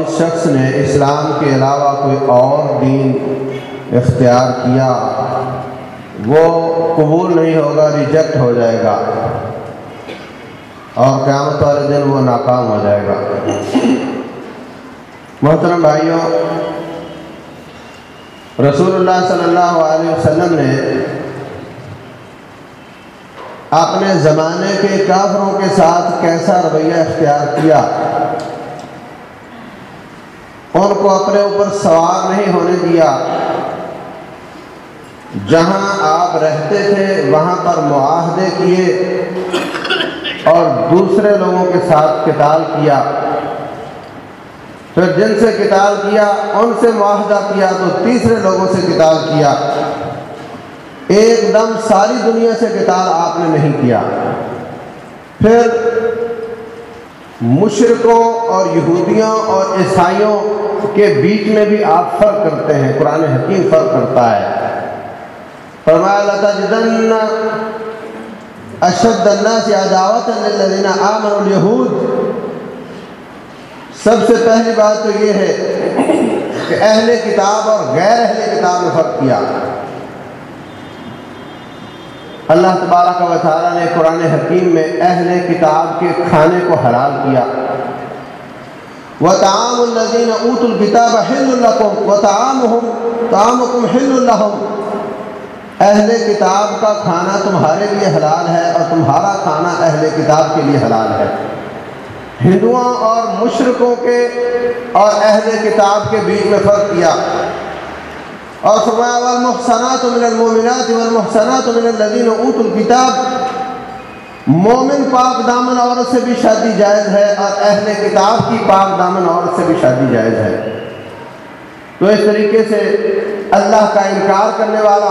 جس شخص نے اسلام کے علاوہ کوئی اور دین اختیار کیا، وہ قبول نہیں ہوگا، ریجیکٹ ہو جائے گا اور قیامت والے دن وہ ناکام ہو جائے گا۔ محترم بھائیوں، رسول اللہ صلی اللہ علیہ وسلم نے اپنے زمانے کے کافروں کے ساتھ کیسا رویہ اختیار کیا؟ ان کو اپنے اوپر سوار نہیں ہونے دیا۔ جہاں آپ رہتے تھے، وہاں پر معاہدے کیے اور دوسرے لوگوں کے ساتھ قتال کیا۔ پھر جن سے قتال کیا، ان سے معاہدہ کیا، تو تیسرے لوگوں سے قتال کیا۔ ایک دم ساری دنیا سے قتال آپ نے نہیں کیا۔ پھر مشرقوں اور یہودیوں اور عیسائیوں کے بیچ میں بھی آپ فرق کرتے ہیں، قرآن حکیم فرق کرتا ہے۔ فرمایا اشد الناس عداوت للذین آمنوا اليہود سب سے پہلی بات تو یہ ہے کہ اہل کتاب اور غیر اہل کتاب میں فرق کیا۔ اللہ تبارک و تعالیٰ نے قرآن حکیم میں اہل کتاب کے کھانے کو حلال کیا۔ وَتَعَامُ الَّذِينَ أُوتُوا الْكِتَابَ حِلُّ لَكُمْ وَتَعَامُهُمْ طَعَامُكُمْ حِلُّ لَهُمْ۔ اہل کتاب کا کھانا تمہارے لیے حلال ہے اور تمہارا کھانا اہل کتاب کے لیے حلال ہے۔ ہندوؤں اور مشرقوں کے اور اہل کتاب کے بیچ میں فرق کیا۔ اور فرمایا، والمحسنات من المؤمنات والمحسنات من الذين اوتوا الكتاب۔ مومن پاک دامن عورت سے بھی شادی جائز ہے اور اہل کتاب کی پاک دامن عورت سے بھی شادی جائز ہے۔ تو اس طریقے سے اللہ کا انکار کرنے والا،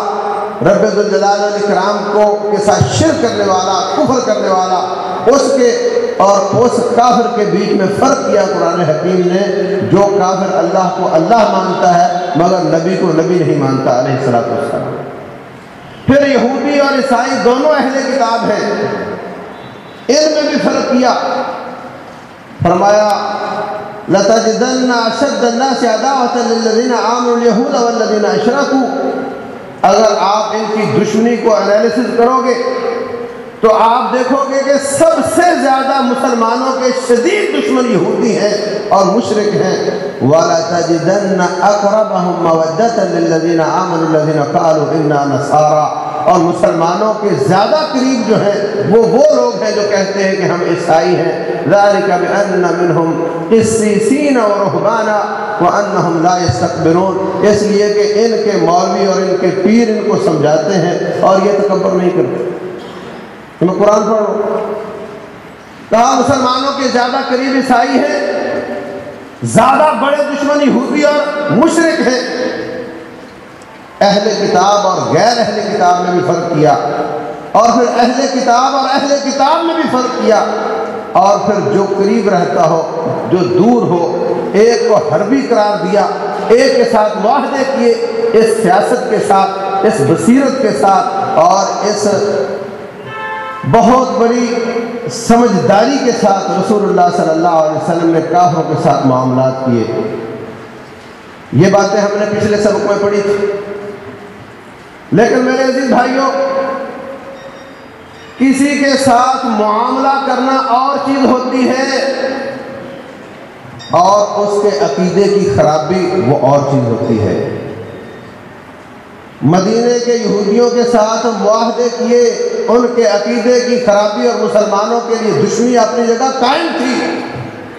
رب الجلال الاکرام کو، کے ساتھ شرک کرنے والا، کفر کرنے والا، اس کے اور اس کافر کے بیچ میں فرق کیا قرآن حکیم نے، جو کافر اللہ کو اللہ مانتا ہے، مگر نبی کو نبی نہیں مانتا، علیہ السلام پھر یہودی اور عیسائی دونوں اہل کتاب ہیں۔ ان میں بھی فرق کیا۔ فرمایا، لَتَجِدَنَّ أَشَدَّ النَّاسِ عَدَاوَةً لِلَّذِينَ آمَنُوا الْيَهُودَ وَالَّذِينَ أَشْرَكُوا۔ اگر آپ ان کی دشمنی کو انالیسس کرو گے، تو آپ دیکھو گے کہ سب سے زیادہ مسلمانوں کے شدید دشمن یہودی ہیں اور مشرق ہیں۔ وَلَا تَجِدَنَّ أَقْرَبَهُمْ مَوَدَّةً لِلَّذِينَ آمَنُوا الَّذِينَ قَالُوا إِنَّا نَصَارَى۔ اور مسلمانوں کے زیادہ قریب جو ہیں، وہ وہ لوگ ہیں جو کہتے ہیں کہ ہم عیسائی ہیں۔ ذَلِكَ بِأَنَّ مِنْهُمْ قِسِّسِينَ وَرُحْبَانَ وَأَنَّهُمْ لَا يَسْتَقْبِرُونَ اس لیے کہ ان کے مولوی اور ان کے پیر ان کو سمجھاتے ہیں اور یہ تکبر نہیں کرتے۔ میں قرآن پڑھ رہا ہوں کہا مسلمانوں کے زیادہ قریب عیسائی ہیں، زیادہ بڑے دشمن یہودی اور مشرق ہیں۔ اہل کتاب اور غیر اہل کتاب میں بھی فرق کیا اور پھر اہل کتاب اور اہل کتاب میں بھی فرق کیا اور پھر جو قریب رہتا ہو، جو دور ہو، ایک کو حربی قرار دیا، ایک کے ساتھ معاہدے کیے، اس سیاست کے ساتھ، اس بصیرت کے ساتھ اور اس بہت بڑی سمجھداری کے ساتھ رسول اللہ صلی اللہ علیہ وسلم نے کافروں کے ساتھ معاملات کیے۔ یہ باتیں ہم نے پچھلے سبق میں پڑھی تھی۔ لیکن میرے عزیز بھائیوں کسی کے ساتھ معاملہ کرنا اور چیز ہوتی ہے اور اس کے عقیدے کی خرابی وہ اور چیز ہوتی ہے۔ مدینے کے یہودیوں کے ساتھ معاہدے کیے، ان کے عقیدے کی خرابی اور مسلمانوں کے لیے دشمنی اپنی جگہ قائم تھی،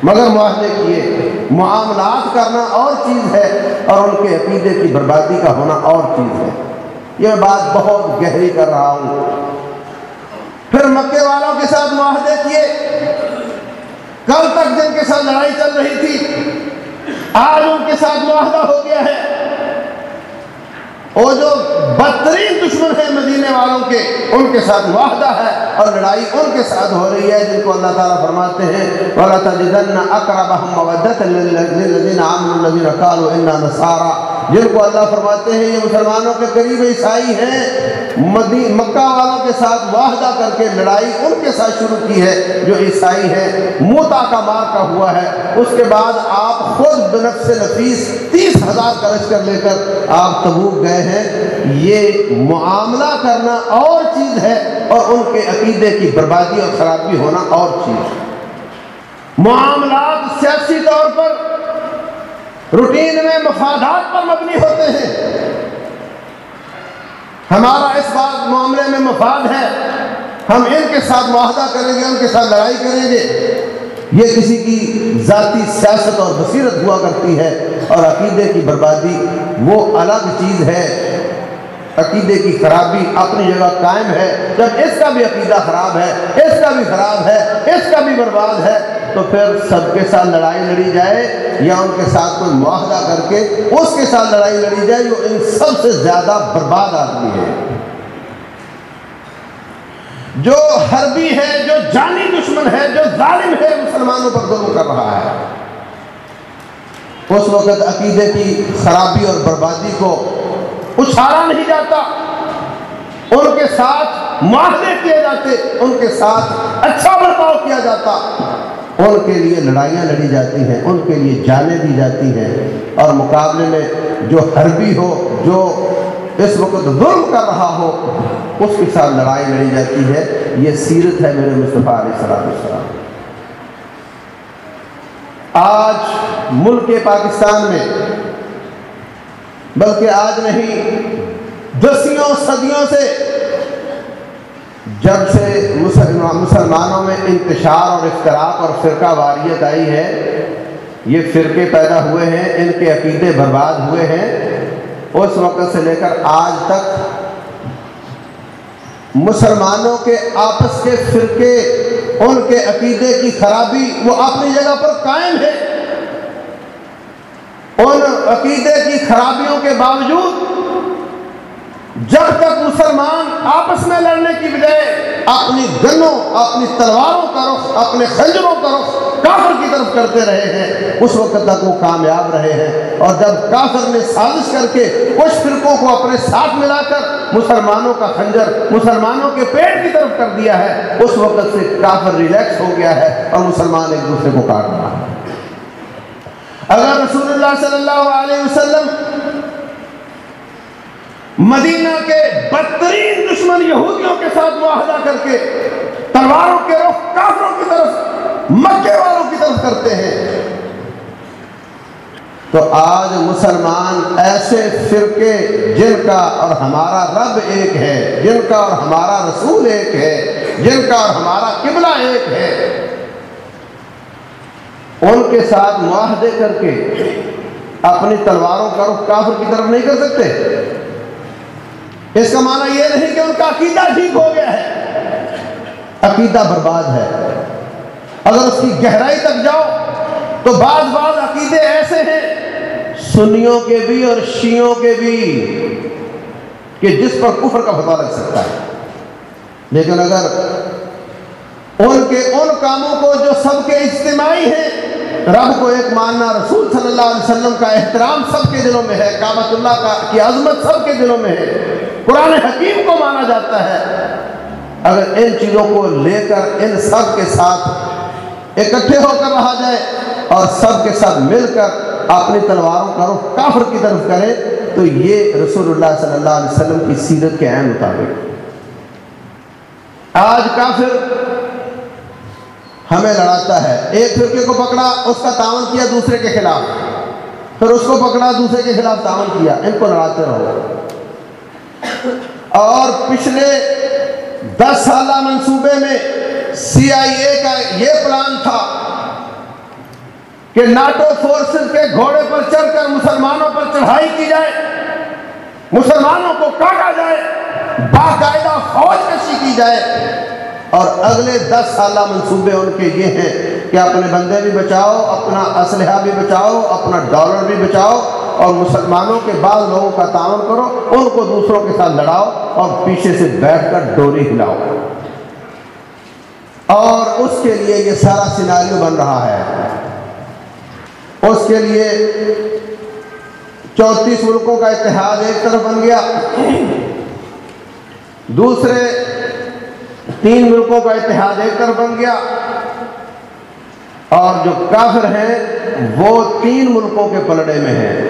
مگر معاہدے کیے۔ معاملات کرنا اور چیز ہے اور ان کے عقیدے کی بربادی کا ہونا اور چیز ہے۔ یہ بات بہت گہری کر رہا ہوں۔ پھر مکے والوں کے ساتھ معاہدے کیے۔ کل تک جن کے ساتھ لڑائی چل رہی تھی، آج ان کے ساتھ معاہدہ ہو گیا ہے۔ وہ جو بدترین دشمن ہیں مدینے والوں کے، ان کے ساتھ معاہدہ ہے اور لڑائی ان کے ساتھ ہو رہی ہے، جن کو اللہ تعالیٰ فرماتے ہیں وَلَا تَجِدَنَّ أَقْرَبَهُمْ مَوَدَّةً لِلَّذِينَ آمَنُوا الَّذِينَ قَالُوا إِنَّا نَصَارَى۔ جن کو اللہ فرماتے ہیں، یہ مسلمانوں کے قریب عیسائی ہیں مکہ والوں کے ساتھ معاہدہ کر کے لڑائی ان کے ساتھ شروع کی ہے، جو عیسائی ہیں۔ موتا کا مار کا ہوا ہے۔ اس کے بعد آپ خود بنفس نفیس تیس ہزار کا لشکر لے کر آپ تبوک گئے ہیں۔ یہ معاملہ کرنا اور چیز ہے اور ان کے عقیدے کی بربادی اور خرابی ہونا اور چیز۔ ہے معاملات سیاسی طور پر روٹین میں مفادات پر مبنی ہوتے ہیں۔ ہمارا اس بات معاملے میں مفاد ہے۔ ہم ان کے ساتھ معاہدہ کریں گے، ان کے ساتھ لڑائی کریں گے۔ یہ کسی کی ذاتی سیاست اور بصیرت ہوا کرتی ہے اور عقیدے کی بربادی وہ الگ چیز ہے۔ عقیدے کی خرابی اپنی جگہ قائم ہے۔ جب اس کا بھی عقیدہ خراب ہے، اس کا بھی خراب ہے، اس کا بھی برباد ہے تو پھر سب کے ساتھ لڑائی لڑی جائے یا ان کے ساتھ کوئی معاہدہ کر کے اس کے ساتھ لڑائی لڑی جائے، جو ان سب سے زیادہ برباد آدمی ہے۔ جو حربی ہے، جو جانی دشمن ہے، جو ظالم ہے، مسلمانوں پر ظلم کر رہا ہے۔ اس وقت عقیدے کی خرابی اور بربادی کو اچھالا نہیں جاتا۔ ان کے ساتھ معاہدے کیے جاتے، ان کے ساتھ اچھا برتاؤ کیا جاتا۔ ان کے لیے لڑائیاں لڑی جاتی ہیں، ان کے لیے جانیں دی جاتی ہیں۔ اور مقابلے میں جو حربی ہو، جو اس وقت ظلم کر رہا ہو، اس کے ساتھ لڑائی لڑی جاتی ہے۔ یہ سیرت ہے میرے مصطفیٰ علیہ السلام آج ملک پاکستان میں، بلکہ آج نہیں، دسیوں صدیوں سے جب سے مسلمانوں میں انتشار اور اختراق اور فرقہ واریت آئی ہے، یہ فرقے پیدا ہوئے ہیں، ان کے عقیدے برباد ہوئے ہیں۔ اس وقت سے لے کر آج تک مسلمانوں کے آپس کے فرقے، ان کے عقیدے کی خرابی وہ اپنی جگہ پر قائم ہے۔ ان عقیدے کی خرابیوں کے باوجود جب مسلمان آپس میں لڑنے کی بجائے اپنی گنوں، اپنی تلواروں کا رخ، اپنے خنجروں کا رخ کافر کی طرف کرتے رہے ہیں۔ اس وقت تک وہ کامیاب رہے ہیں۔ اور جب کافر نے سازش کر کے کچھ فرقوں کو اپنے ساتھ ملا کر مسلمانوں کا خنجر، مسلمانوں کے پیٹ کی طرف کر دیا ہے، اس وقت سے کافر ریلیکس ہو گیا ہے اور مسلمان ایک دوسرے کو کاٹ رہا ہے۔ اگر رسول اللہ صلی اللہ علیہ وسلم مدینہ کے بدترین دشمن یہودیوں کے ساتھ معاہدہ کر کے تلواروں کے رخ کافروں کی طرف، مکے والوں کی طرف کرتے ہیں۔ تو آج مسلمان ایسے فرقے، جن کا اور ہمارا رب ایک ہے، جن کا اور ہمارا رسول ایک ہے، جن کا اور ہمارا قبلہ ایک ہے، ان کے ساتھ معاہدے کر کے اپنی تلواروں کا رخ کافر کی طرف نہیں کر سکتے۔ اس کا معنی یہ نہیں کہ ان کا عقیدہ ٹھیک ہو گیا ہے۔ عقیدہ برباد ہے۔ اگر اس کی گہرائی تک جاؤ تو بعض بعض عقیدے ایسے ہیں، سنیوں کے بھی اور شیوں کے بھی، کہ جس پر کفر کا فتوا لگ سکتا ہے۔ لیکن اگر ان کے، ان کاموں کو جو سب کے اجتماعی ہیں، رب کو ایک ماننا، رسول صلی اللہ علیہ وسلم کا احترام سب کے دلوں میں ہے کابت اللہ کا، کی عظمت سب کے دلوں میں ہے قرآن حکیم کو مانا جاتا ہے۔ اگر ان چیزوں کو لے کر ان سب کے ساتھ اکٹھے ہو کر رہا جائے اور سب کے ساتھ مل کر اپنی تلواروں کا رخ کافر کی طرف کرے، تو یہ رسول اللہ صلی اللہ علیہ وسلم کی سیرت کے عین مطابق۔ آج کافر ہمیں لڑاتا ہے، ایک فرقے کو پکڑا، اس کا تعاون کیا دوسرے کے خلاف۔ پھر اس کو پکڑا، دوسرے کے خلاف تعاون کیا، ان کو لڑاتے رہو۔ اور پچھلے دس سالہ منصوبے میں سی آئی اے کا یہ پلان تھا کہ ناٹو فورسز کے گھوڑے پر چڑھ کر مسلمانوں پر چڑھائی کی جائے، مسلمانوں کو کاٹا جائے، باقاعدہ فوج کشی کی جائے۔ اور اگلے دس سالہ منصوبے ان کے یہ ہیں کہ اپنے بندے بھی بچاؤ، اپنا اسلحہ بھی بچاؤ، اپنا ڈالر بھی بچاؤ۔ اور مسلمانوں کے بعض لوگوں کا تعاون کرو، ان کو دوسروں کے ساتھ لڑاؤ اور پیچھے سے بیٹھ کر ڈوری ہلاؤ۔ اور اس کے لیے یہ سارا سیناریو بن رہا ہے۔ اس کے لیے چونتیس ملکوں کا اتحاد ایک طرف بن گیا۔ دوسرے تین ملکوں کا اتحاد ایک طرف بن گیا۔ اور جو کافر ہیں، وہ تین ملکوں کے پلڑے میں ہیں۔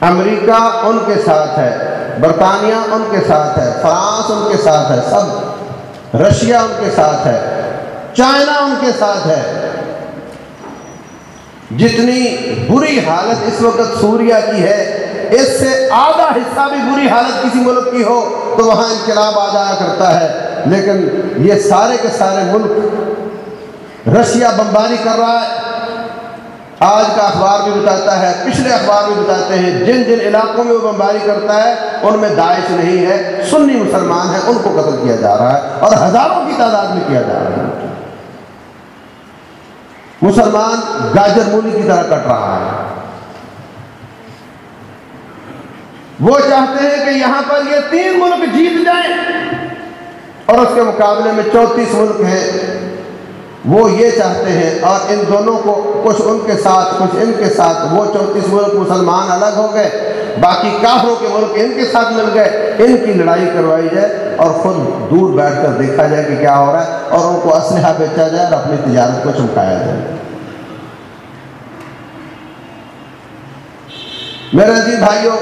امریکہ ان کے ساتھ ہے، برطانیہ ان کے ساتھ ہے، فرانس ان کے ساتھ ہے، سب۔ رشیا ان کے ساتھ ہے، چائنا ان کے ساتھ ہے۔ جتنی بری حالت اس وقت سوریا کی ہے، اس سے آدھا حصہ بھی بری حالت کسی ملک کی ہو، تو وہاں انقلاب آ جایا کرتا ہے۔ لیکن یہ سارے کے سارے ملک رشیا بمباری کر رہا ہے۔ آج کا اخبار بھی بتاتا ہے، پچھلے اخبار بھی بتاتے ہیں، جن جن علاقوں میں وہ بمباری کرتا ہے، ان میں داعش نہیں ہے، سنی مسلمان ہیں، ان کو قتل کیا جا رہا ہے اور ہزاروں کی تعداد میں کیا جا رہا ہے۔ مسلمان گاجر مولی کی طرح کٹ رہا ہے۔ وہ چاہتے ہیں کہ یہاں پر یہ تین ملک جیت جائیں اور اس کے مقابلے میں چوتیس ملک ہیں۔ وہ یہ چاہتے ہیں، اور ان دونوں کو کچھ ان کے ساتھ، کچھ ان کے ساتھ، وہ چوتیس ملک مسلمان الگ ہو گئے، باقی کافروں کے ملک ان کے ساتھ مل گئے، ان کی لڑائی کروائی جائے اور خود دور بیٹھ کر دیکھا جائے کہ کیا ہو رہا ہے، اور ان کو اسلحہ بیچا جائے اور اپنی تجارت کو چمکایا جائے۔ میرے عزیز بھائیوں،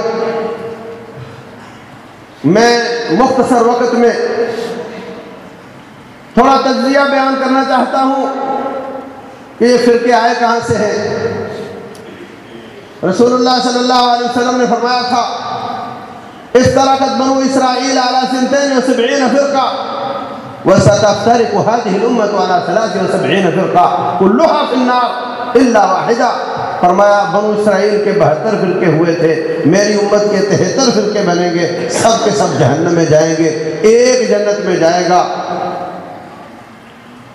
میں مختصر وقت میں تھوڑا تجزیہ بیان کرنا چاہتا ہوں کہ یہ فرقے آئے کہاں سے ہیں؟ رسول اللہ صلی اللہ علیہ وسلم نے فرمایا تھا، اس طرح کا بنو اسرائیل علی سنتین و سبعین فرقہ وستفترق هذه الامه على 73 فرقه كلها في النار، الا واحده فرمایا، بنو اسرائیل کے بہتر فرقے ہوئے تھے، میری امت کے تہتر فرقے بنیں گے، سب کے سب جہنم میں جائیں گے، ایک جنت میں جائے گا۔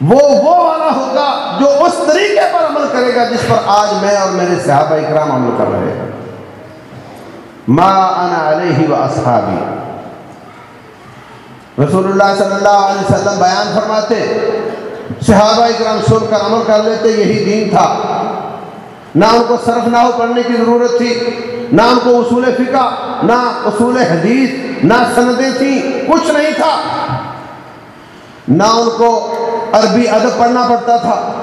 وہ وہ والا ہوگا جو اس طریقے پر عمل کرے گا جس پر آج میں اور میرے صحابہ اکرام عمل کر رہے ہیں۔ ما انا علیہ و اصحابی۔ رسول اللہ صلی اللہ علیہ وسلم بیان فرماتے، صحابہ اکرام سن کر عمل کر لیتے، یہی دین تھا۔ نہ ان کو صرف نہ ہو پڑھنے کی ضرورت تھی، نہ ان کو اصول فقہ، نہ اصول حدیث، نہ سندیں تھیں، کچھ نہیں تھا۔ نہ ان کو عربی ادب پڑھنا پڑتا تھا۔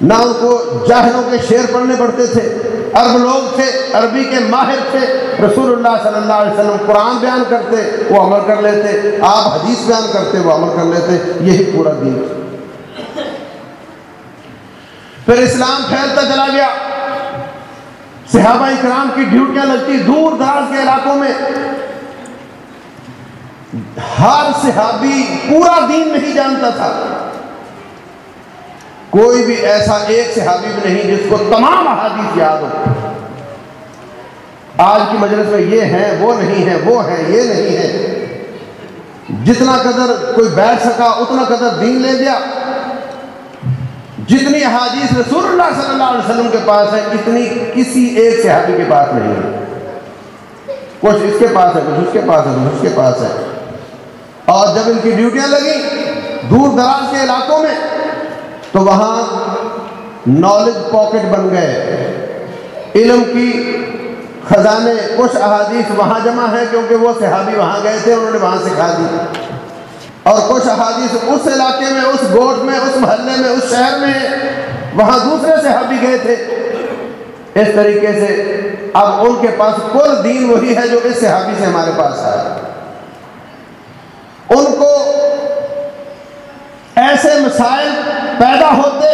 نہ ان کو جاہلوں کے شعر پڑھنے پڑتے تھے۔ عرب لوگ تھے، عربی کے ماہر تھے۔ رسول اللہ صلی اللہ علیہ وسلم قرآن بیان کرتے، وہ عمل کر لیتے۔ آپ حدیث بیان کرتے، وہ عمل کر لیتے۔ یہی پورا دین۔ پھر اسلام پھیلتا چلا گیا۔ صحابہ اکرام کی ڈیوٹیاں لگتی دور دراز کے علاقوں میں۔ ہر صحابی پورا دین نہیں جانتا تھا۔ کوئی بھی ایسا ایک صحابی بھی نہیں جس کو تمام احادیث یاد ہو آج کی مجلس میں یہ ہیں، وہ نہیں ہے وہ ہیں، یہ نہیں ہے جتنا قدر کوئی بیٹھ سکا، اتنا قدر دین لے گیا جتنی احادیث رسول اللہ صلی اللہ علیہ وسلم کے پاس ہے اتنی کسی ایک صحابی کے پاس نہیں ہے کچھ اس کے پاس ہے کچھ اس کے پاس ہے کچھ اس کے پاس ہے اور جب ان کی ڈیوٹیاں لگیں دور دراز کے علاقوں میں تو وہاں نالج پاکٹ بن گئے۔ علم کی خزانے، کچھ احادیث وہاں جمع ہیں کیونکہ وہ صحابی وہاں گئے تھے، انہوں نے وہاں سکھا دی۔ اور کچھ احادیث اس علاقے میں، اس گوٹ میں، اس محلے میں، اس شہر میں وہاں دوسرے صحابی گئے تھے۔ اس طریقے سے اب ان کے پاس کل دین وہی ہے جو اس صحابی سے ہمارے پاس ہے۔ ان کو ایسے مسائل پیدا ہوتے۔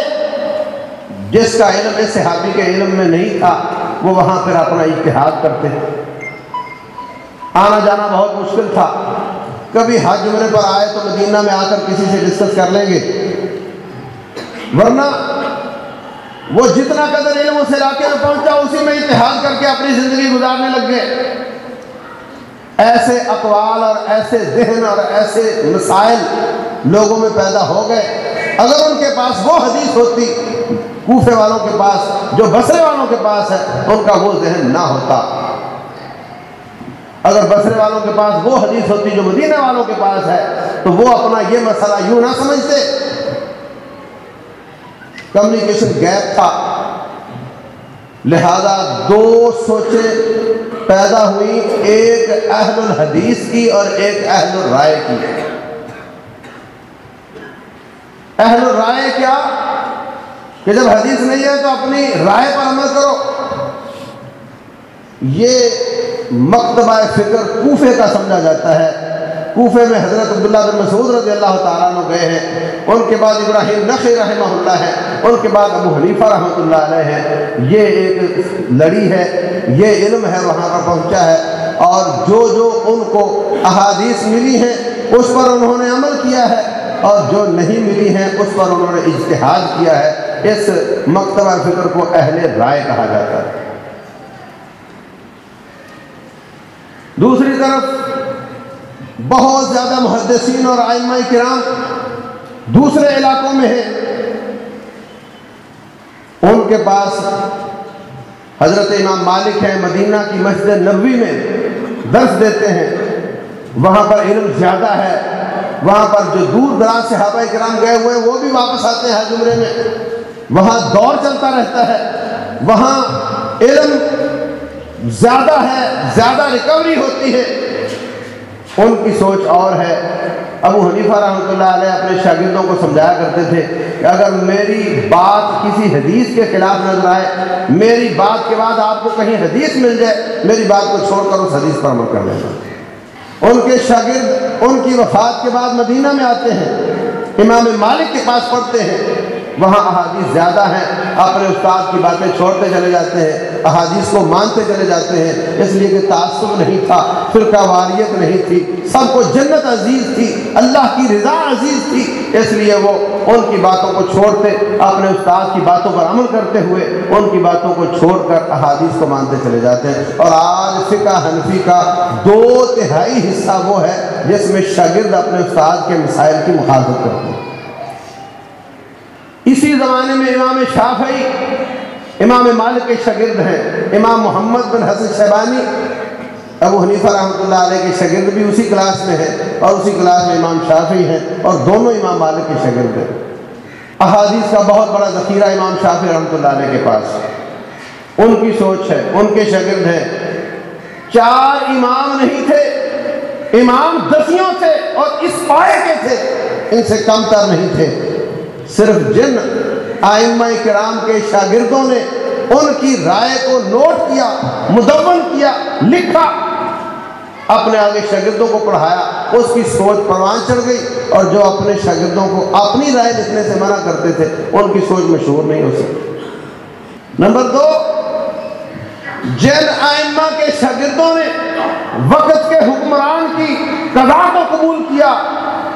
جس کا علم اس صحابی کے علم میں نہیں تھا، وہ وہاں پھر اپنا اتحاد کرتے۔ آنا جانا بہت مشکل تھا۔ کبھی حج عمرے پر آئے تو مدینہ میں آ کر کسی سے ڈسکس کر لیں گے۔ ورنہ وہ جتنا قدر علم اس علاقے میں پہنچا، اسی میں اتحاد کر کے اپنی زندگی گزارنے لگ گئے۔ ایسے اقوال اور ایسے ذہن اور ایسے مسائل لوگوں میں پیدا ہو گئے۔ اگر ان کے پاس وہ حدیث ہوتی، کوفے والوں کے پاس، جو بسرے والوں کے پاس ہے، ان کا وہ ذہن نہ ہوتا۔ اگر بسرے والوں کے پاس وہ حدیث ہوتی، جو مدینہ والوں کے پاس ہے، تو وہ اپنا یہ مسئلہ یوں نہ سمجھتے۔ کمیونیکیشن گیپ تھا۔ لہذا دو سوچے پیدا ہوئی ایک اہل الحدیث کی اور ایک اہل الرائے کی۔ اہل الرائے کیا؟ کہ جب حدیث نہیں ہے تو اپنی رائے پر عمل کرو۔ یہ مکتبہ فکر کوفے کا سمجھا جاتا ہے۔ کوفے میں حضرت عبداللہ بن مسعود رضی اللہ تعالیٰ عنہ گئے ہیں۔ ان کے بعد ابراہیم نقی رحمہ اللہ ہے۔ ان کے بعد ابو حنیفہ رحمۃ اللہ علیہ ہے۔ یہ ایک لڑی ہے۔ یہ علم ہے وہاں پر پہنچا ہے۔ اور جو جو ان کو احادیث ملی ہیں، اس پر انہوں نے عمل کیا ہے۔ اور جو نہیں ملی ہیں اس پر انہوں نے اجتہاد کیا ہے، اس مکتبہ فکر کو اہل رائے کہا جاتا ہے۔ دوسری طرف، بہت زیادہ محدثین اور آئمہ کرام دوسرے علاقوں میں ہیں۔ ان کے پاس حضرت امام مالک ہے مدینہ کی مسجد نبوی میں درس دیتے ہیں۔ وہاں پر علم زیادہ ہے۔ وہاں پر جو دور دراز صحابہ کرام گئے ہوئے ہیں وہ بھی واپس آتے ہیں جمرے میں۔ وہاں دور چلتا رہتا ہے۔ وہاں علم زیادہ ہے، زیادہ ریکوری ہوتی ہے۔ ان کی سوچ اور ہے۔ ابو حنیفہ رحمۃ اللہ علیہ اپنے شاگردوں کو سمجھایا کرتے تھے کہ اگر میری بات کسی حدیث کے خلاف نظر آئے، میری بات کے بعد آپ کو کہیں حدیث مل جائے، میری بات کو چھوڑ کر اس حدیث پر عمل کر لینا۔ ان کے شاگرد ان کی وفات کے بعد مدینہ میں آتے ہیں۔ امام مالک کے پاس پڑھتے ہیں۔ وہاں احادیث زیادہ ہیں۔ اپنے استاد کی باتیں چھوڑتے چلے جاتے ہیں، احادیث کو مانتے چلے جاتے ہیں۔ اس لیے کہ تعصب نہیں تھا، فرقہ واریت نہیں تھی۔ سب کو جنت عزیز تھی، اللہ کی رضا عزیز تھی۔ اس لیے وہ ان کی باتوں کو چھوڑتے، اپنے استاد کی باتوں پر عمل کرتے ہوئے ان کی باتوں کو چھوڑ کر احادیث کو مانتے چلے جاتے ہیں۔ اور آج فقہ حنفی کا دو تہائی حصہ وہ ہے، جس میں شاگرد اپنے استاد کے مسائل کی مخالفت کرتے ہیں۔ اسی زمانے میں امام شافعی، امام مالک کے شاگرد ہیں، امام محمد بن حسن شیبانی، ابو حنیفہ رحمۃ اللہ علیہ کے شاگرد بھی اسی کلاس میں ہیں اور اسی کلاس میں امام شافعی ہیں اور دونوں امام مالک کے شاگرد ہیں۔ احادیث کا بہت بڑا ذخیرہ امام شافعی رحمۃ اللہ علیہ کے پاس۔ ان کی سوچ ہے، ان کے شاگرد ہیں۔ چار امام نہیں تھے، امام دسیوں تھے اور اس پائے کے تھے۔ ان سے کم تر نہیں تھے۔ صرف جن آئمہ کرام کے شاگردوں نے ان کی رائے کو نوٹ کیا، مدون کیا، لکھا، اپنے آگے شاگردوں کو پڑھایا، اس کی سوچ پروان چڑھ گئی اور جو اپنے شاگردوں کو اپنی رائے لکھنے سے منع کرتے تھے، ان کی سوچ مشہور نہیں ہو سکتی۔ نمبر دو، جن آئمہ کے شاگردوں نے وقت کے حکمران کی قضا کو قبول کیا،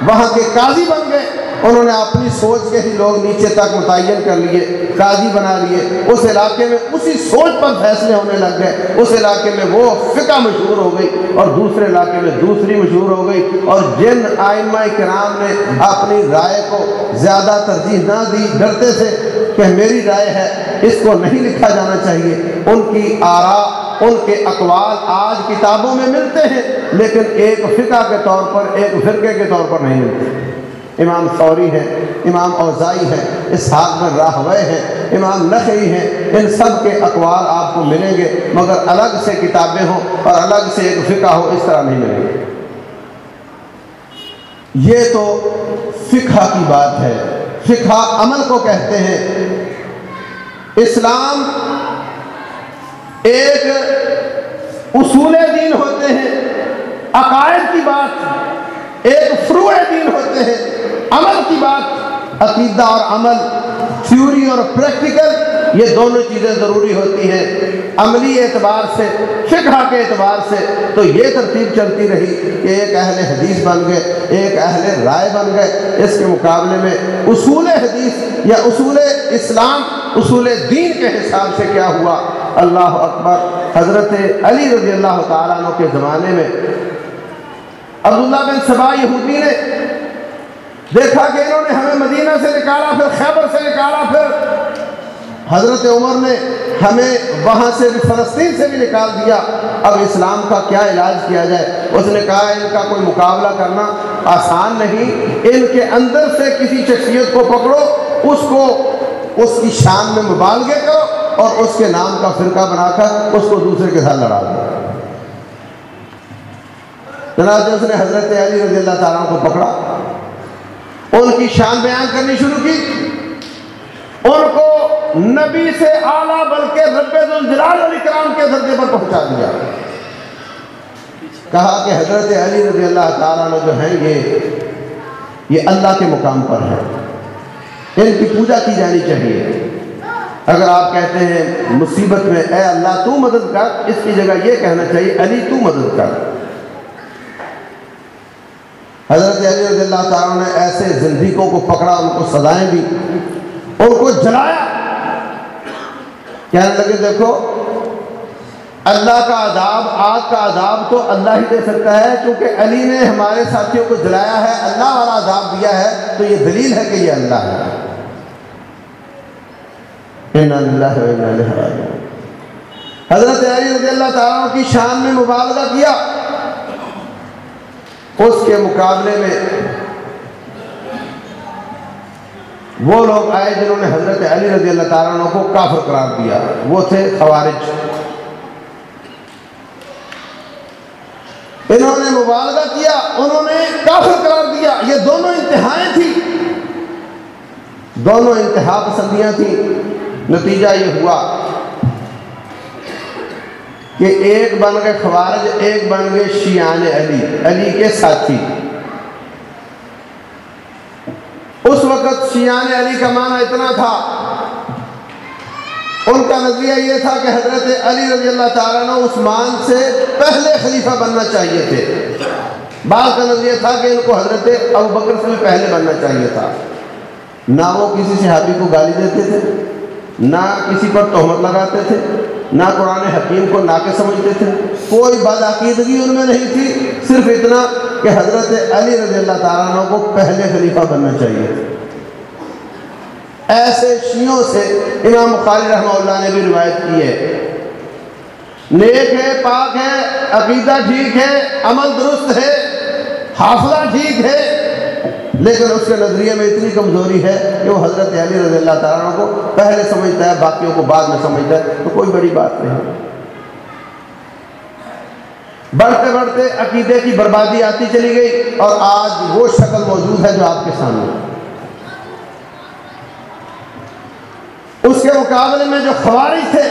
وہاں کے قاضی بن گئے۔ انہوں نے اپنی سوچ کے ہی لوگ نیچے تک متعین کر لیے، قاضی بنا لیے۔ اس علاقے میں اسی سوچ پر فیصلے ہونے لگ گئے۔ اس علاقے میں وہ فقہ مشہور ہو گئی اور دوسرے علاقے میں دوسری مشہور ہو گئی۔ اور جن آئمہ کرام نے اپنی رائے کو زیادہ ترجیح نہ دی، ڈرتے تھے کہ میری رائے ہے، اس کو نہیں لکھا جانا چاہیے۔ ان کی آرا، ان کے اقوال آج کتابوں میں ملتے ہیں، لیکن ایک فقہ کے طور پر، ایک فرقے کے طور پر نہیں ملتے۔ امام سوری ہیں، امام اوزائی ہیں، اسحاق میں راہوے ہیں، امام نخعی ہیں، ان سب کے اقوال آپ کو ملیں گے، مگر الگ سے کتابیں ہوں اور الگ سے ایک فقہ ہو، اس طرح نہیں ملیں گے۔ یہ تو فقہ کی بات ہے۔ فقہ عمل کو کہتے ہیں۔ اسلام ایک اصول دین ہوتے ہیں۔ عقائد کی بات۔ ایک فروع دین ہوتے ہیں۔ عمل کی بات، عقیدہ اور عمل، تھیوری اور پریکٹیکل، یہ دونوں چیزیں ضروری ہوتی ہیں۔ عملی اعتبار سے، فقہ کے اعتبار سے تو یہ ترتیب چلتی رہی کہ ایک اہل حدیث بن گئے، ایک اہل رائے بن گئے۔ اس کے مقابلے میں اصول حدیث یا اصول اسلام، اصول دین کے حساب سے کیا ہوا؟ اللہ اکبر۔ حضرت علی رضی اللہ تعالیٰ عنہ کے زمانے میں عبداللہ بن سبا یہودی نے دیکھا کہ انہوں نے ہمیں مدینہ سے نکالا، پھر خیبر سے نکالا، پھر حضرت عمر نے ہمیں وہاں سے بھی فلسطین سے بھی نکال دیا۔ اب اسلام کا کیا علاج کیا جائے؟ اس نے کہا، ان کا کوئی مقابلہ کرنا آسان نہیں۔ ان کے اندر سے کسی شخصیت کو پکڑو، اس کو اس کی شان میں مبالغے کرو اور اس کے نام کا فرقہ بنا کر اس کو دوسرے کے ساتھ لڑا دو۔ چنانچہ جی، اس نے حضرت علی رضی اللہ تعالیٰ کو پکڑا، ان کی شان بیان کرنی شروع کی۔ ان کو نبی سے اعلیٰ بلکہ رب الجلال علی کرام کے درجے پر پہنچا دیا۔ کہا کہ حضرت علی رضی اللہ تعالیٰ نے جو ہیں، یہ یہ اللہ کے مقام پر ہے ان کی پوجا کی جانی چاہیے۔ اگر آپ کہتے ہیں مصیبت میں، اے اللہ تو مدد کر اس کی جگہ یہ کہنا چاہیے، علی تو مدد کر حضرت علی رضی اللہ تعالیٰ نے ایسے زندگیوں کو پکڑا، ان کو سزائیں دی ان کو جلایا۔ کہنے لگے، دیکھو، اللہ کا عذاب، آگ کا عذاب تو اللہ ہی دے سکتا ہے، کیونکہ علی نے ہمارے ساتھیوں کو جلایا ہے، اللہ والا عذاب دیا ہے، تو یہ دلیل ہے کہ یہ اللہ ہے۔ حضرت علی رضی اللہ تعالیٰ کی شان میں مبالغہ کیا۔ اس کے مقابلے میں وہ لوگ آئے جنہوں نے حضرت علی رضی اللہ تعالیٰ کو کافر قرار دیا۔ وہ تھے خوارج۔ انہوں نے مبالغہ کیا، انہوں نے کافر قرار دیا۔ یہ دونوں انتہائیں تھی دونوں انتہا پسندیاں تھیں۔ نتیجہ یہ ہوا کہ ایک بن گئے خوارج، ایک بن گئے شیان علی علی کے ساتھی۔ اس وقت شیان علی کا معنی اتنا تھا، ان کا نظریہ یہ تھا کہ حضرت علی رضی اللہ تعالیٰ نے عثمان سے پہلے خلیفہ بننا چاہیے تھے۔ بعض کا نظریہ تھا کہ ان کو حضرت ابو بکر سے بھی پہلے بننا چاہیے تھا۔ نہ وہ کسی صحابی کو گالی دیتے تھے نہ کسی پر تہمت لگاتے تھے، نہ قرآن حکیم کو نہ سمجھتے تھے۔ کوئی بدعقیدگی ان میں نہیں تھی، صرف اتنا کہ حضرت علی رضی اللہ تعالیٰ کو پہلے خلیفہ بننا چاہیے۔ ایسے شیعوں سے امام خالی رحمہ اللہ نے بھی روایت کی ہے۔ نیک ہے، پاک ہے، عقیدہ ٹھیک ہے، عمل درست ہے، حافظہ ٹھیک ہے۔ لیکن اس کے نظریے میں اتنی کمزوری ہے کہ وہ حضرت علی رضی اللہ تعالیٰ کو پہلے سمجھتا ہے، باقیوں کو بعد میں سمجھتا ہے، تو کوئی بڑی بات نہیں۔ بڑھتے بڑھتے عقیدے کی بربادی آتی چلی گئی اور آج وہ شکل موجود ہے جو آپ کے سامنے۔ اس کے مقابلے میں جو خوارج تھے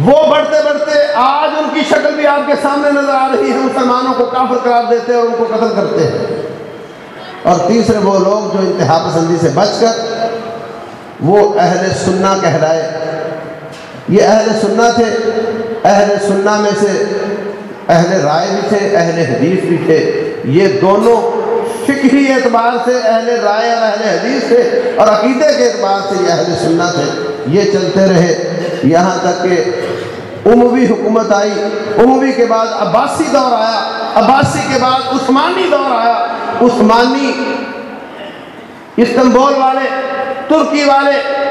وہ بڑھتے بڑھتے آج ان کی شکل بھی آپ کے سامنے نظر آ رہی ہے، مسلمانوں کو کافر قرار دیتے ہیں اور ان کو قتل کرتے ہیں۔ اور تیسرے وہ لوگ جو انتہا پسندی سے بچ کر وہ اہل سننا کہلائے۔ یہ اہل سننا تھے، اہل سننا میں سے اہل رائے بھی تھے، اہل حدیث بھی تھے۔ یہ دونوں فکری اعتبار سے اہل رائے اور اہل حدیث تھے اور عقیدے کے اعتبار سے یہ اہل سننا تھے۔ یہ چلتے رہے۔ یہاں تک کہ عموی حکومت آئی عموی کے بعد عباسی دور آیا، عباسی کے بعد عثمانی دور آیا۔ عثمانی استنبول والے، ترکی والے،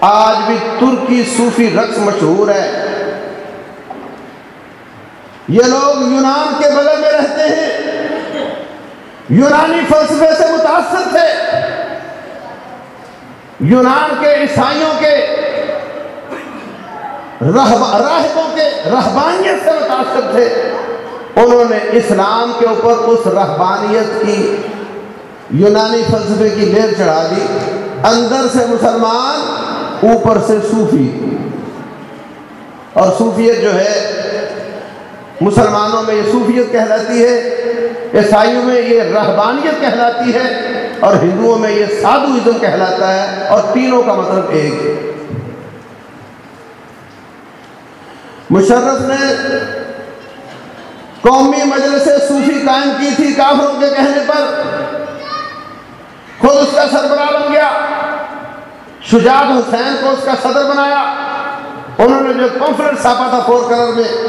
آج بھی ترکی صوفی رقص مشہور ہے۔ یہ لوگ یونان کے بغل میں رہتے ہیں۔ یونانی فلسفے سے متاثر تھے۔ یونان کے عیسائیوں کے راہبوں کے رہبانیت سے متاثر تھے۔ انہوں نے اسلام کے اوپر اس رہبانیت کی یونانی فلسفے کی لیر چڑھا دی۔ اندر سے مسلمان، اوپر سے صوفی۔ اور صوفیت جو ہے، مسلمانوں میں یہ صوفیت کہلاتی ہے، عیسائیوں میں یہ رہبانیت کہلاتی ہے، اور ہندوؤں میں یہ سادھو کہلاتا ہے، اور تینوں کا مطلب ایک۔ ہے مشرف نے قومی مجلس صوفی قائم کی تھی کافروں کے کہنے پر۔ خود اس کا سربراہ بن گیا۔ شجاعت حسین کو اس کا صدر بنایا۔ انہوں نے جو کانفرنس چھاپا تھا فور کلر میں،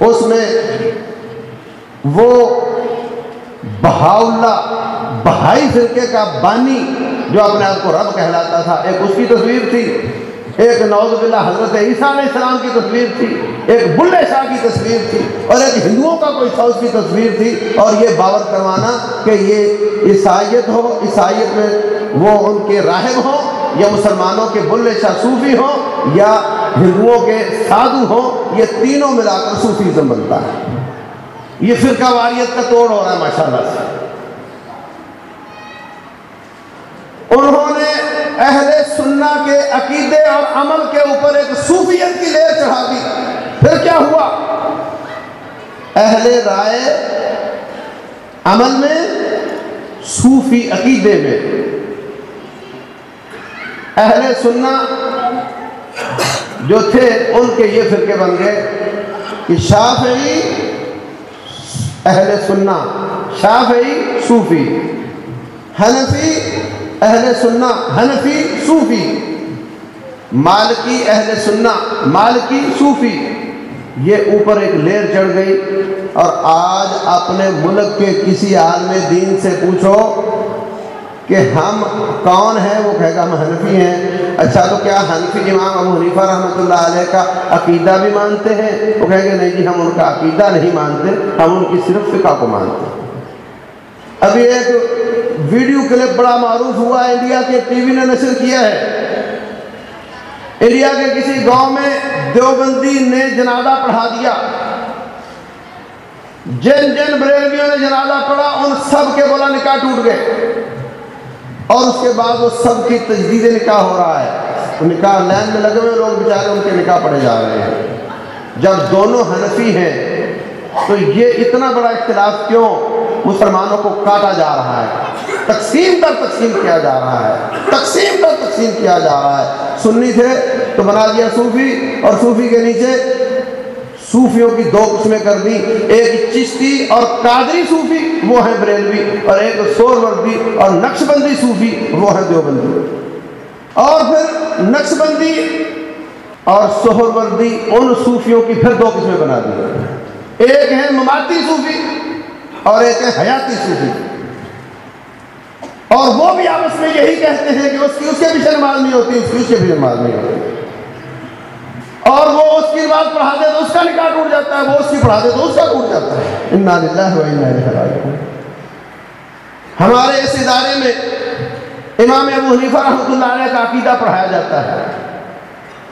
اس میں وہ بہاؤلہ بہائی فرقے کا بانی جو اپنے آپ کو رب کہلاتا تھا، ایک اس کی تصویر تھی۔ ایک نوز باللہ حضرت عیسیٰ علیہ السلام کی تصویر تھی، ایک بلے شاہ کی تصویر تھی، اور ایک ہندوؤں کا کوئی سوز کی تصویر تھی، اور یہ باور کروانا کہ یہ عیسائیت ہو، عیسائیت میں وہ ان کے راہب ہوں، یا مسلمانوں کے بلے شاہ صوفی ہوں، یا ہندوؤں کے سادھو ہوں، یہ تینوں ملا کر صوفیزم بنتا ہے۔ یہ فرقہ واریت کا توڑ ہو رہا ہے، ماشاءاللہ سے۔ انہوں نے اہل سننا کے عقیدے اور عمل کے اوپر ایک صوفیت کی لیر چڑھا دی۔ پھر کیا ہوا؟ اہل رائے عمل میں، صوفی عقیدے میں۔ اہل سننا جو تھے، ان کے یہ فرقے بن گئے کہ شافعی اہل سننا شافعی صوفی، حنفی اہل سننا حنفی، صوفی۔ مالکی اہل سننا مالکی صوفی۔ یہ اوپر ایک لیر چڑھ گئی اور آج اپنے ملک کے کسی عالم دین سے پوچھو کہ ہم کون ہیں؟ وہ کہے گا ہم حنفی ہیں۔ اچھا تو کیا حنفی امام ابو حنیفہ رحمۃ اللہ علیہ کا عقیدہ بھی مانتے ہیں؟ وہ کہیں گے نہیں جی ہم ان کا عقیدہ نہیں مانتے، ہم ان کی صرف فقہ کو مانتے ہیں۔ ابھی ایک ویڈیو کلپ بڑا معروف ہوا ہے، انڈیا کے ٹی وی نے نشر کیا ہے۔ انڈیا کے کسی گاؤں میں دیوبندی نے جنازہ پڑھا دیا۔ جن جن بریلویوں نے جنازہ پڑھا، ان سب کے بولا نکاح ٹوٹ گئے۔ اور اس کے بعد وہ سب کی تجدید نکاح ہو رہا ہے۔ نکاح لین میں لگے ہوئے لوگ بیچارے، ان کے نکاح پڑے جا رہے ہیں۔ جب دونوں حنفی ہیں، تو یہ اتنا بڑا اختلاف کیوں مسلمانوں کو کاٹا جا رہا ہے؟ تقسیم پر تقسیم کیا جا رہا ہے۔ تقسیم پر تقسیم کیا جا رہا ہے۔ سنی تھے تو بنا دیا صوفی اور صوفی کے نیچے صوفیوں کی دو قسمیں کر دی۔ ایک چشتی اور قادری صوفی، وہ ہیں بریلوی۔ اور ایک سور وردی اور نقش بندی صوفی، وہ ہیں دیوبندی۔ اور پھر نقش بندی اور سہر وردی ان صوفیوں کی پھر دو قسمیں بنا دی۔ ایک ہے مماتی صوفی اور ایک ہے حیاتی صوفی۔ اور وہ بھی آپس میں یہی کہتے ہیں کہ اس کی اس کے پیچھے نہیں ہوتی اس کی اس کے پیچھے نہیں ہوتی۔ اور وہ اس کی نماز پڑھا دے تو اس کا نکاح ٹوٹ جاتا ہے، وہ اس کی پڑھا دے تو اس کا ٹوٹ جاتا ہے۔ انا للہ و انا الیہ راجعون۔ ہمارے اس ادارے میں امام ابو حنیفہ رحمۃ اللہ علیہ کا عقیدہ پڑھایا جاتا ہے۔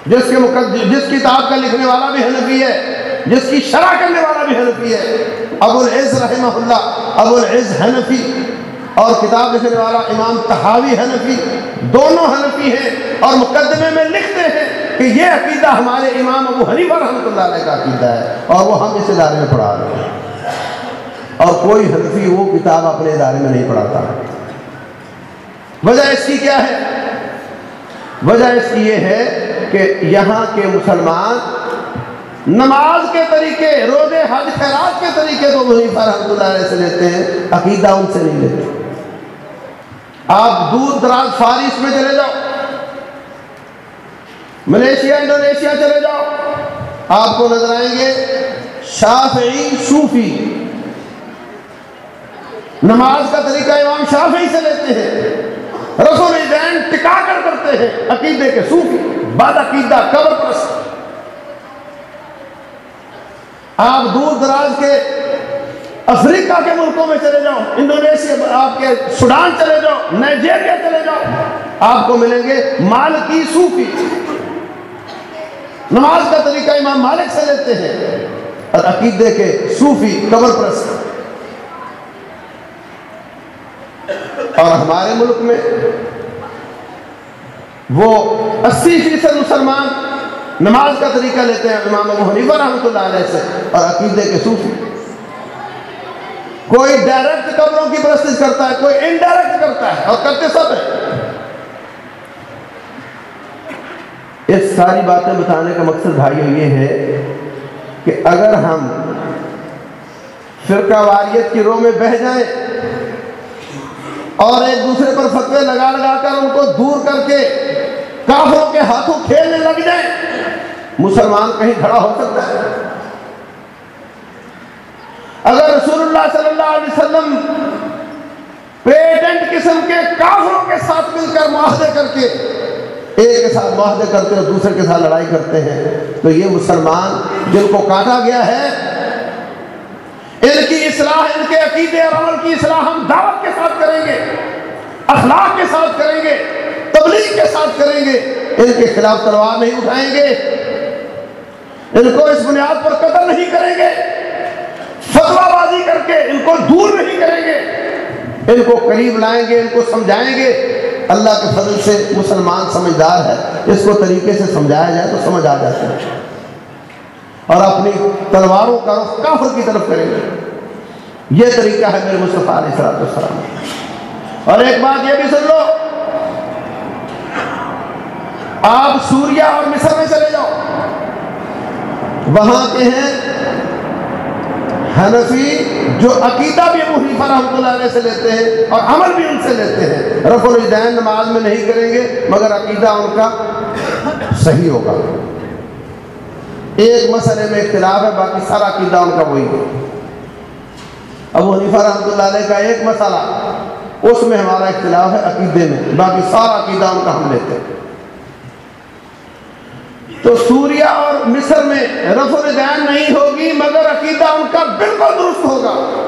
جس کے مقدم جس کتاب کا لکھنے والا بھی حنفی ہے، جس کی شرح کرنے والا بھی حنفی ہے۔ ابو العز رحمہ اللہ، ابو العز حنفی۔ اور کتاب لکھنے والا امام تحاوی حنفی، دونوں حنفی ہیں اور مقدمے میں لکھتے ہیں کہ یہ عقیدہ ہمارے امام ابو حنیفہ رحمۃ اللہ علیہ کا عقیدہ ہے اور وہ ہم اس ادارے میں پڑھا رہے ہیں۔ اور کوئی حنفی وہ کتاب اپنے ادارے میں نہیں پڑھاتا۔ وجہ اس کی کیا ہے؟ وجہ اس کی یہ ہے کہ یہاں کے مسلمان نماز کے طریقے، روزے، حج، خیرات کے طریقے تو وہی رحمۃ اللہ علیہ سے لیتے ہیں، عقیدہ ان سے نہیں لیتے۔ آپ دور دراز فارس میں چلے جاؤ۔ ملیشیا، انڈونیشیا چلے جاؤ۔ آپ کو نظر آئیں گے، شافعی، صوفی۔ نماز کا طریقہ امام شافعی سے لیتے ہیں۔ رسول دین ٹکا کر کرتے ہیں، عقیدے کے صوفی بعد عقیدہ، قبر پرست۔ آپ دور دراز کے افریقہ کے ملکوں میں چلے جاؤ، انڈونیشیا، آپ کے سوڈان چلے جاؤ، نائجیریا چلے جاؤ، آپ کو ملیں گے مالکی صوفی۔ نماز کا طریقہ امام مالک سے لیتے ہیں، اور عقیدے کے صوفی قبر پرست۔ اور ہمارے ملک میں وہ اسی فیصد مسلمان نماز کا طریقہ لیتے ہیں، امام ابو حنیفہ رحمۃ اللہ علیہ سے، اور عقیدے کے صوفی۔ کوئی ڈائریکٹ قبروں کی پرستش کرتا ہے، کوئی انڈائریکٹ کرتا ہے، اور کرتے سب ہیں۔ اس ساری باتیں بتانے کا مقصد بھائیو یہ ہے کہ اگر ہم فرقہ واریت کی رو میں بہ جائیں اور ایک دوسرے پر فتوے لگا لگا کر ان کو دور کر کے کافروں کے ہاتھوں کھیلنے لگ جائیں، مسلمان کہیں کھڑا ہو سکتا ہے۔ اگر رسول اللہ صلی اللہ علیہ وسلم پیٹنٹ قسم کے کافروں کے ساتھ مل کر معاہدے کر کے ایک کے ساتھ معاہدے کرتے اور دوسرے کے ساتھ لڑائی کرتے ہیں، تو یہ مسلمان جن کو کاٹا گیا ہے، ان کی اصلاح، ان کے عقیدے اور عمل کی اصلاح ہم دعوت کے ساتھ کریں گے، اخلاق کے ساتھ کریں گے، تبلیغ کے ساتھ کریں گے، ان کے خلاف تلوار نہیں اٹھائیں گے، ان کو اس بنیاد پر قتل نہیں کریں گے۔ فتوا بازی کر کے ان کو دور نہیں کریں گے۔ ان کو قریب لائیں گے، ان کو سمجھائیں گے۔ اللہ کے فضل سے مسلمان سمجھدار ہے۔ اس کو طریقے سے سمجھایا جائے تو سمجھ آ جاتے ہیں اور اپنی تلواروں کا رخ کافر کی طرف کریں گے۔ یہ طریقہ ہے میرے مصطفیٰ علیہ السلام اور ایک بات یہ بھی سن لو۔ آپ سوریا اور مصر میں چلے جاؤ۔ وہاں کے ہیں حنفی جو عقیدہ بھی ابو حنیفہ رحمۃ اللہ علیہ سے لیتے ہیں اور عمل بھی ان سے لیتے ہیں۔ رف الدین نماز میں نہیں کریں گے، مگر عقیدہ ان کا صحیح ہوگا۔ ایک مسئلے میں اختلاف ہے، باقی سارا عقیدہ ان کا وہی ہے۔ ابو حنیفہ رحمۃ اللہ علیہ کا ایک مسئلہ، اس میں ہمارا اختلاف ہے عقیدے میں، باقی سارا عقیدہ ان کا ہم لیتے ہیں۔ تو سوریا اور مصر میں رف الدین نہیں ہوگی، مگر عقیدہ ان کا بالکل درست ہوگا۔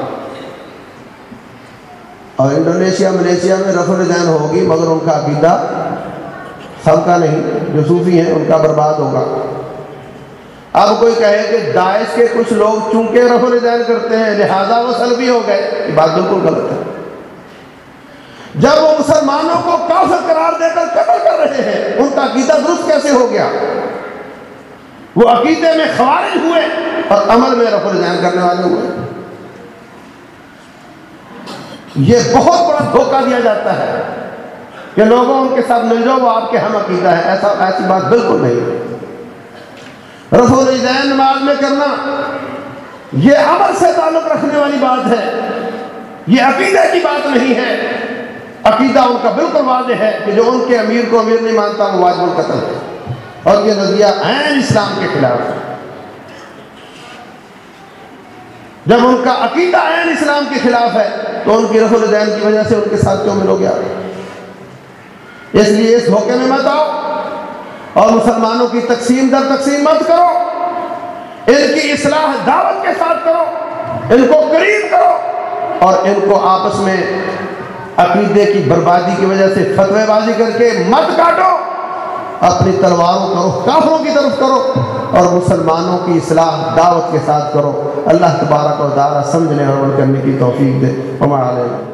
اور انڈونیشیا، ملیشیا میں رف الدین ہوگی، مگر ان کا عقیدہ سب کا نہیں، جو صوفی ہیں، ان کا برباد ہوگا۔ اب کوئی کہے کہ داعش کے کچھ لوگ چونکہ رف الدین کرتے ہیں، لہذا وہ سلبی ہو گئے، یہ بات بالکل غلط ہے۔ جب وہ مسلمانوں کو کافر قرار دے کر قتل کر رہے ہیں، ان کا عقیدہ درست کیسے ہو گیا؟ وہ عقیدے میں خوارج ہوئے اور عمل میں رف الجین کرنے والے ہوئے۔ یہ بہت بڑا دھوکہ دیا جاتا ہے کہ لوگوں ان کے ساتھ مل جاؤ، وہ آپ کے ہم عقیدہ ہے ایسا ایسی بات بالکل نہیں۔ رف الجین نماز میں کرنا، یہ عمل سے تعلق رکھنے والی بات ہے۔ یہ عقیدے کی بات نہیں ہے۔ عقیدہ ان کا بالکل واضح ہے کہ جو ان کے امیر کو امیر نہیں مانتا، وہ واجب القتل ہے۔ اور یہ نظریہ عین اسلام کے خلاف ہے جب ان کا عقیدہ عین اسلام کے خلاف ہے، تو ان کی رف الدین کی وجہ سے ان کے ساتھ کیوں ملو گیا اس لیے اس دھوکے میں مت آؤ اور مسلمانوں کی تقسیم در تقسیم مت کرو۔ ان کی اصلاح دعوت کے ساتھ کرو، ان کو قریب کرو اور ان کو آپس میں عقیدے کی بربادی کی وجہ سے فتوے بازی کر کے مت کاٹو۔ اپنی تلواروں کرو کافروں کی طرف کرو اور مسلمانوں کی اصلاح دعوت کے ساتھ کرو۔ اللہ تبارک و تعالیٰ سمجھنے اور عمل کرنے کی توفیق دے۔ ہمارا